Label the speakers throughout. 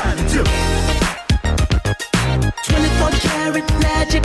Speaker 1: 24 karat magic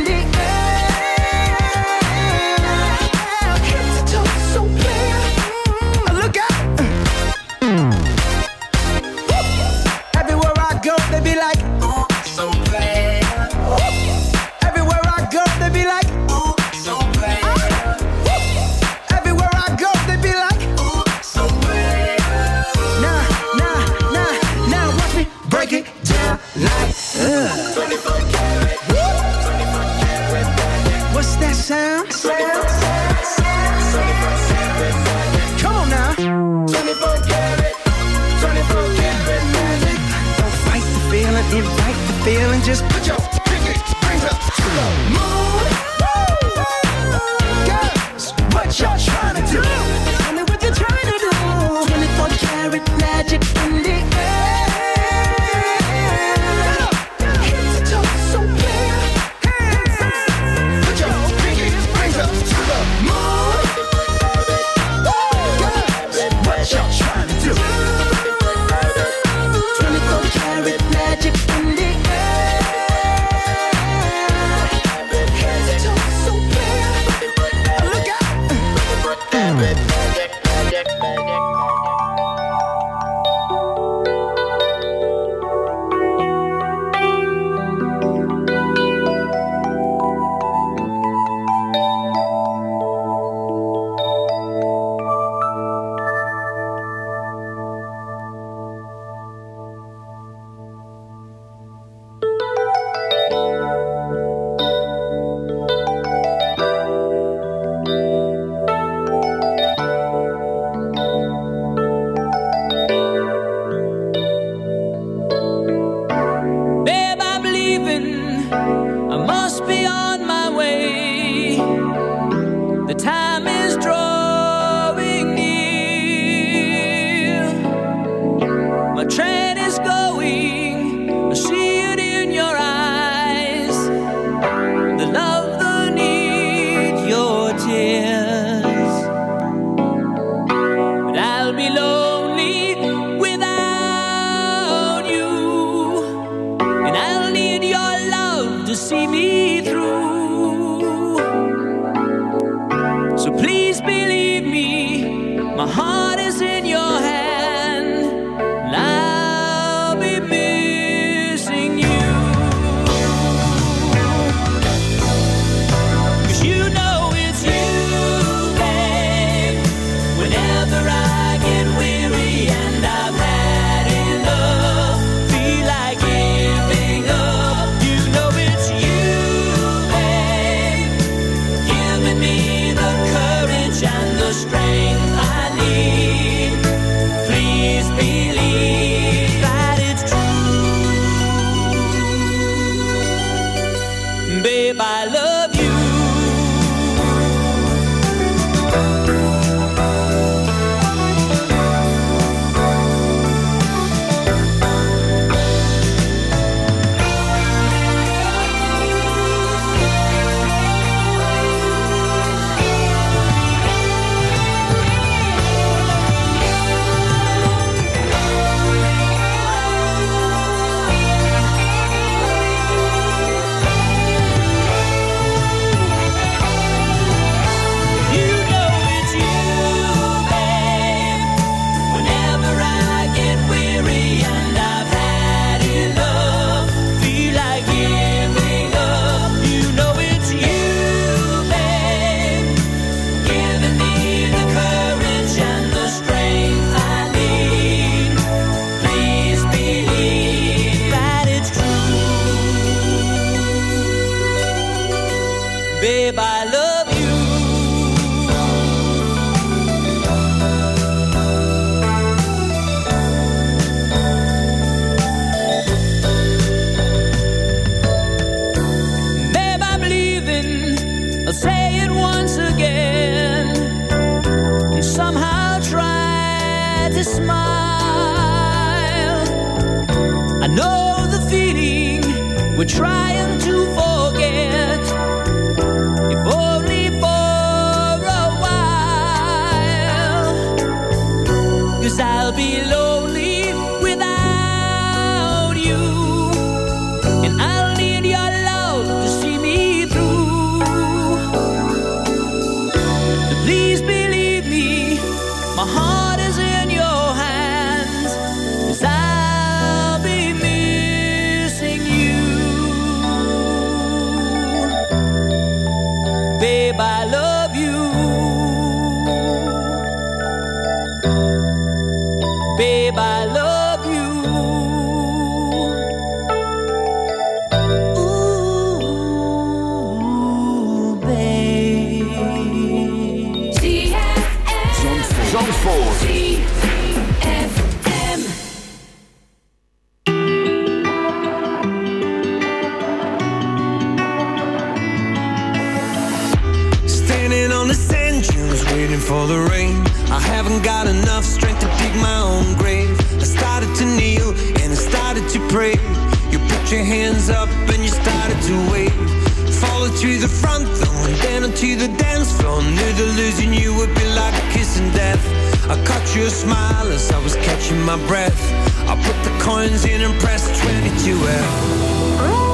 Speaker 1: We try. to the
Speaker 2: front door and then onto the dance floor. Knew that losing you would be like kissing death. I caught your smile as I was catching my breath. I put the coins in and pressed 22F.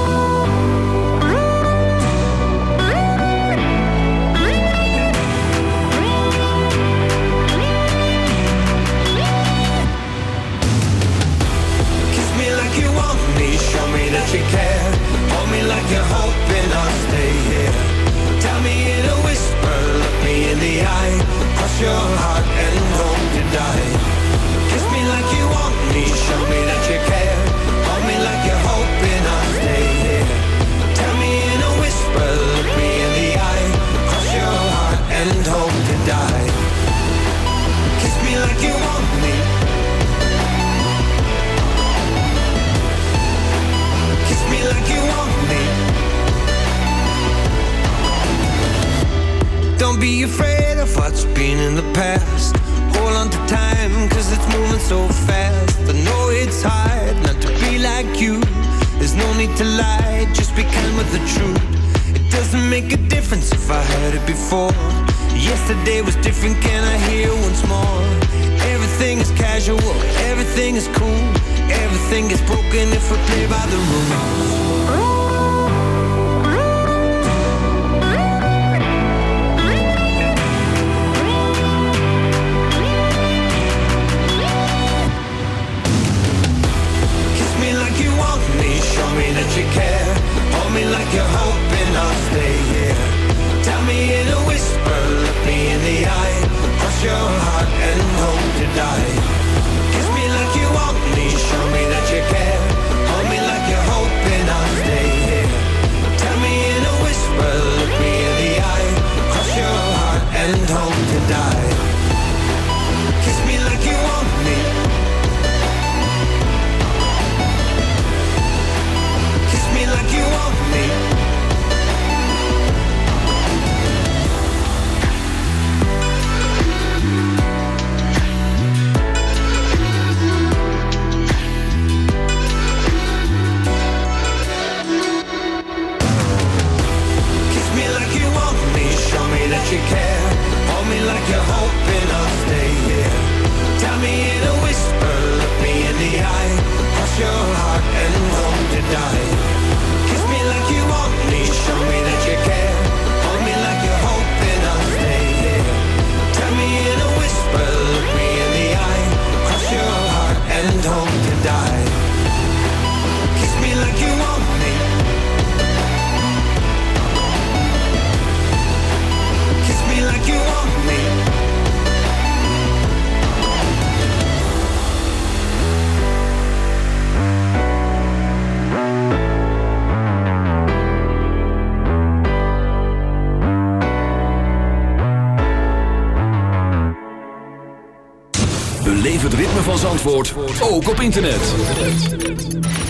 Speaker 3: ook op internet.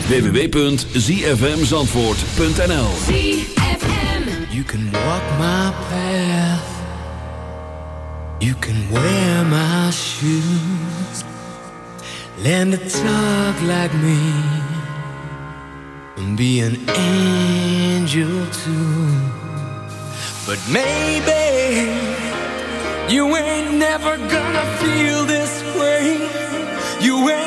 Speaker 3: www.zfmzandvoort.nl
Speaker 4: You can walk my path. You can wear my shoes. Learn to talk like me. And be an angel too. But maybe You ain't never gonna feel this way. You ain't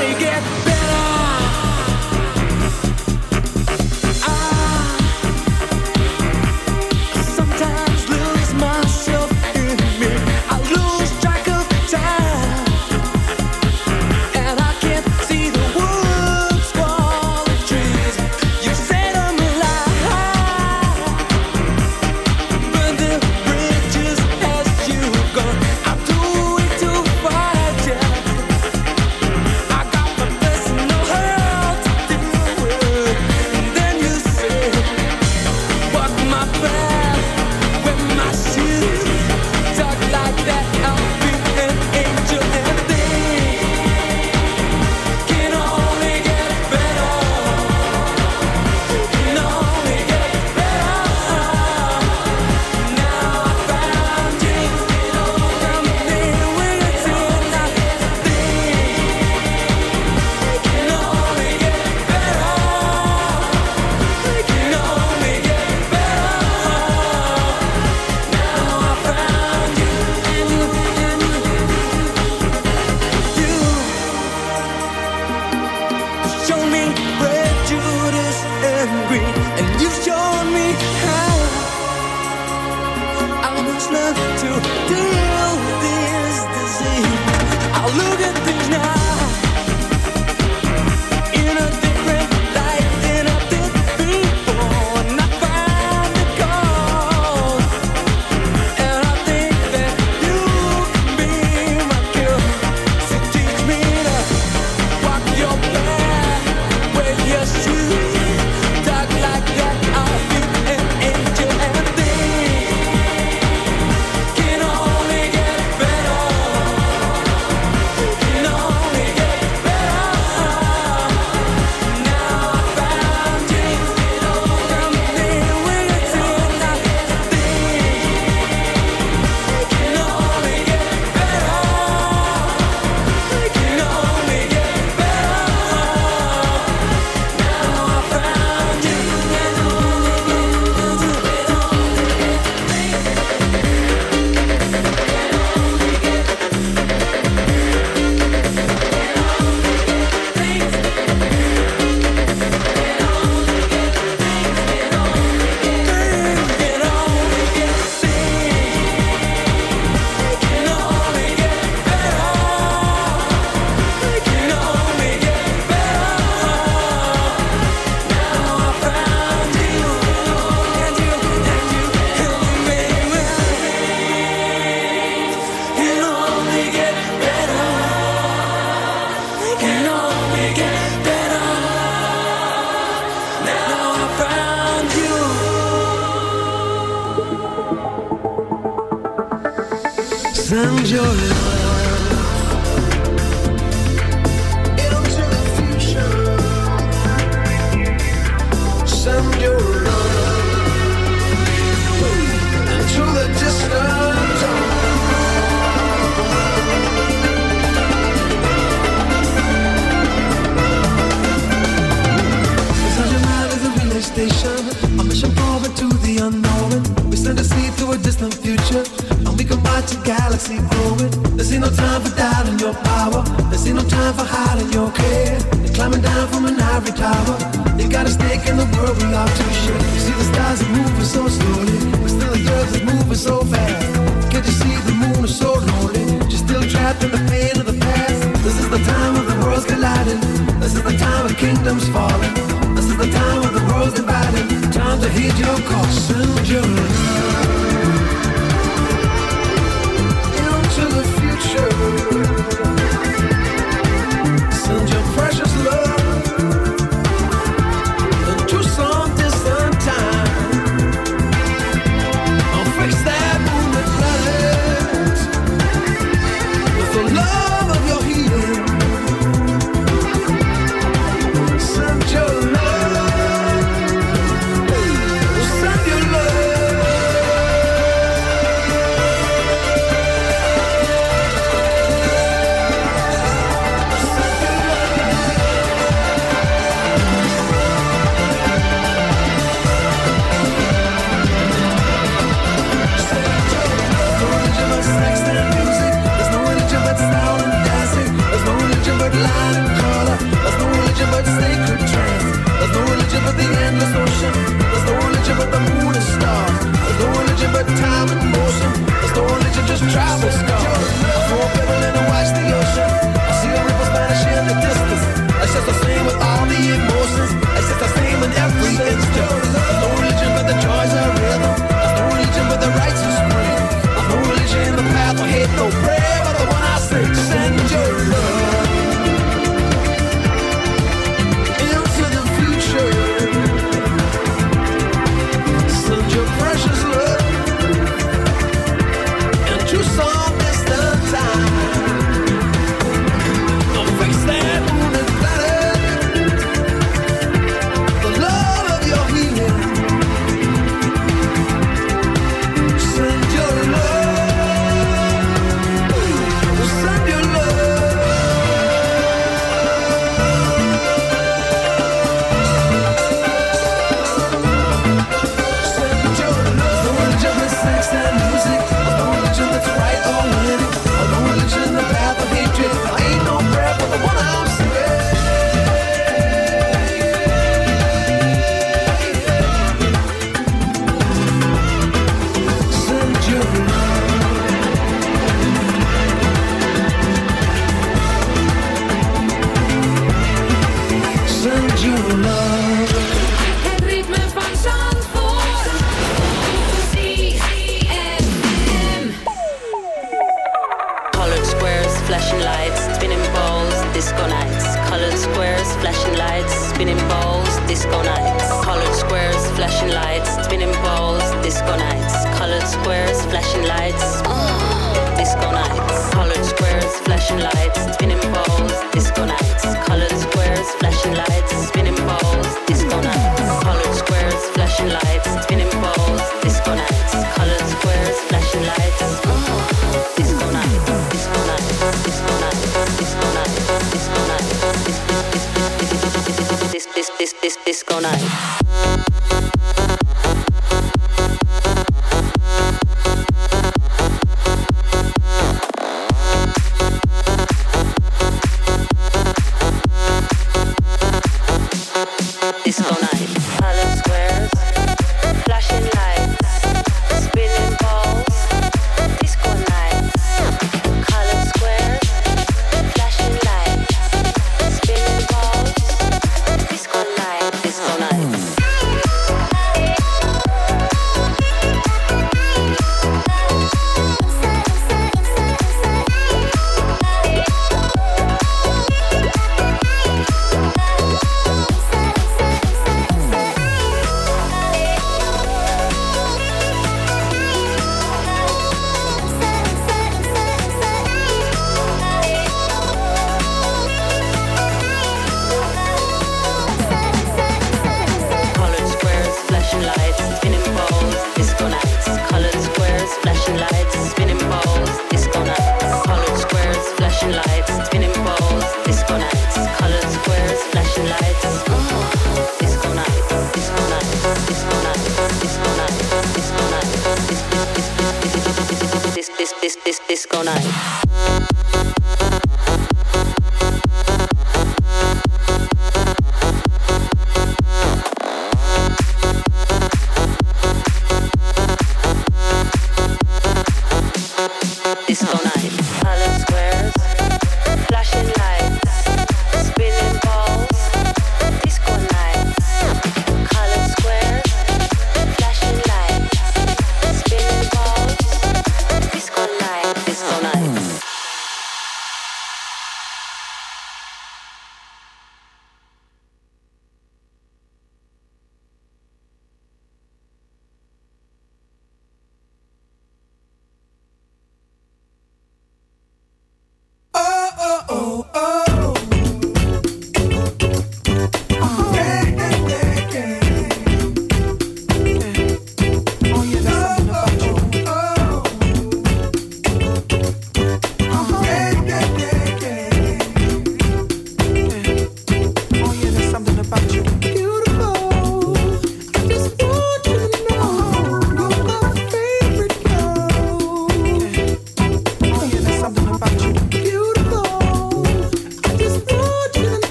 Speaker 2: don't care. They're climbing down from an ivory tower. you got a stake in the world we love to share. You see the stars are moving so slowly, but still the earth is moving so fast. Can't you see the moon is so lonely? You're still trapped in the pain of the past. This is the time of the world's colliding. This is the time of kingdoms falling. This is the time of the world's dividing. Time to heed your call,
Speaker 5: soon June.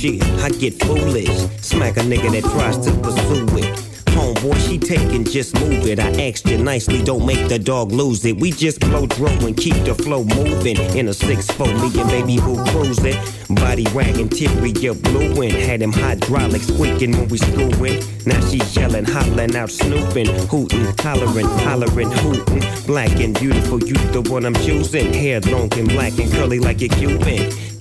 Speaker 5: Shit, I get foolish. Smack a nigga that tries to pursue it. Homeboy, she taking, just move it. I asked you nicely, don't make the dog lose it. We just blow throw and keep the flow moving. In a 6-4, me and baby boo cruising. Body wagging, teary, you blueing. Had them hydraulics squeaking when we screwing. Now she yelling, hollering out, snooping, hooting, hollering, hollering, hooting. Black and beautiful, you the one I'm choosing. Hair long and black and curly like a Cuban.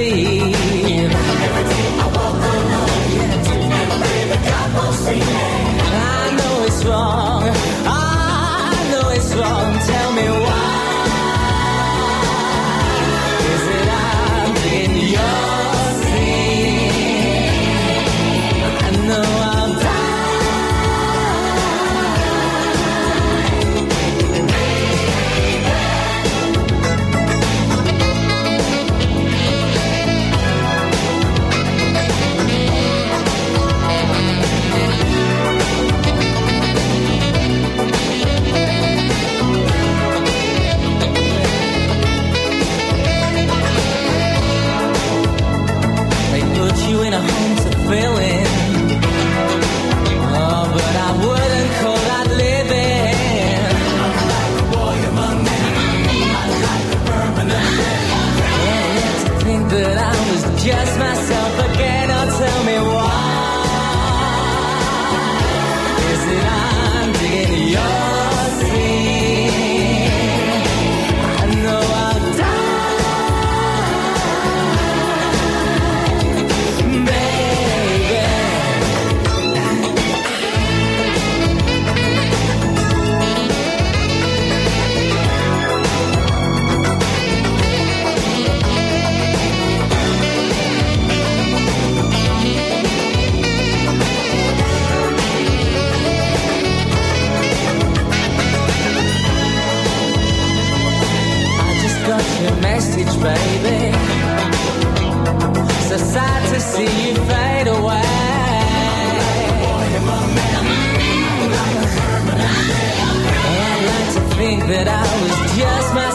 Speaker 4: free. that I
Speaker 6: was just
Speaker 2: my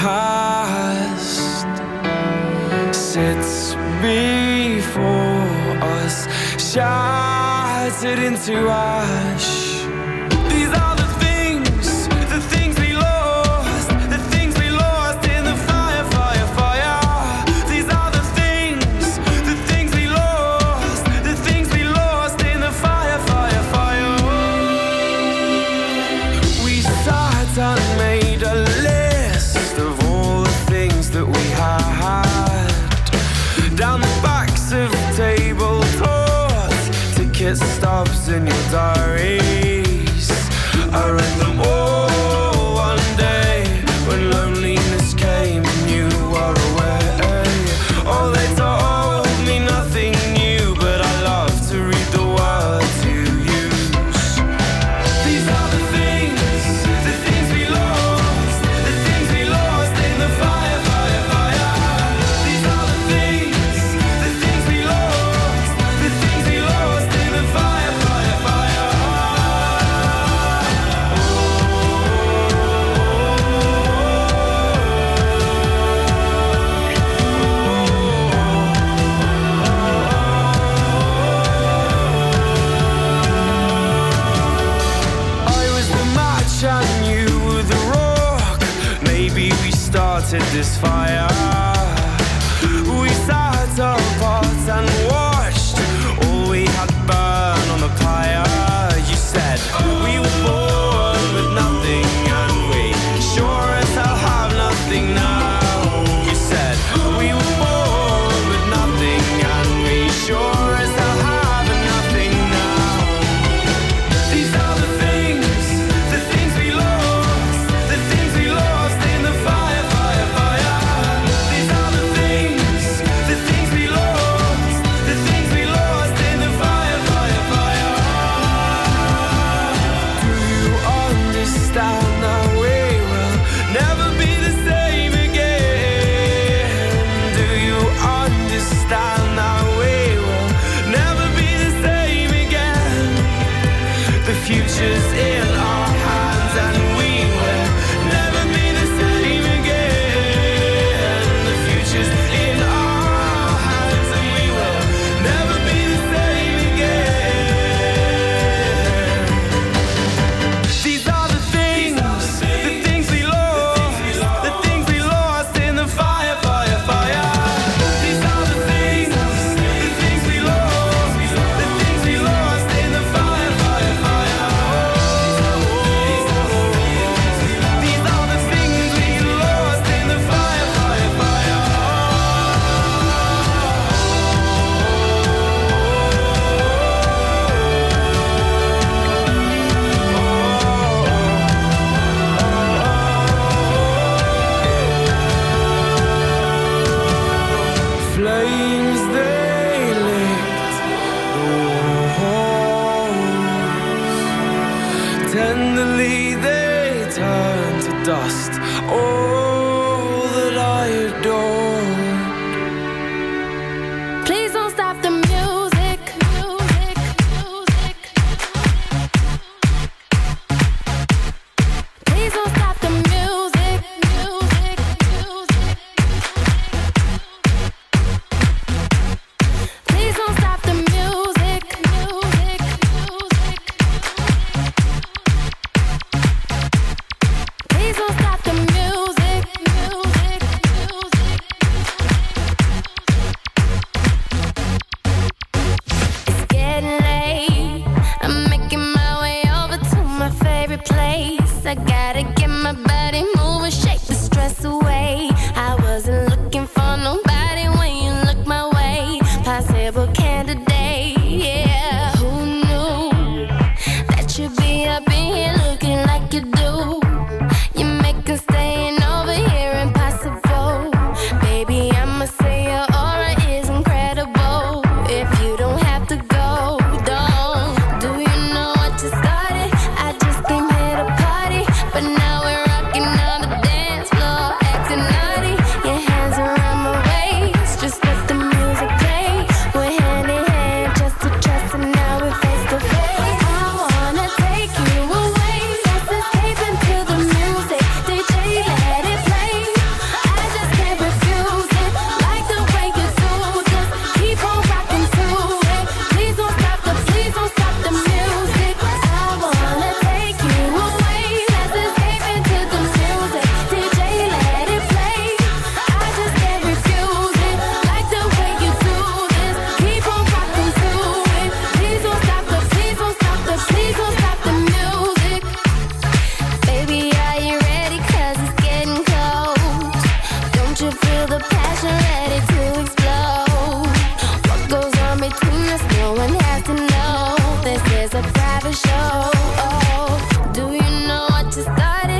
Speaker 2: past sits before us, shattered into ash. stops in your diaries. The This
Speaker 7: is a private show. Oh, do you know what you started?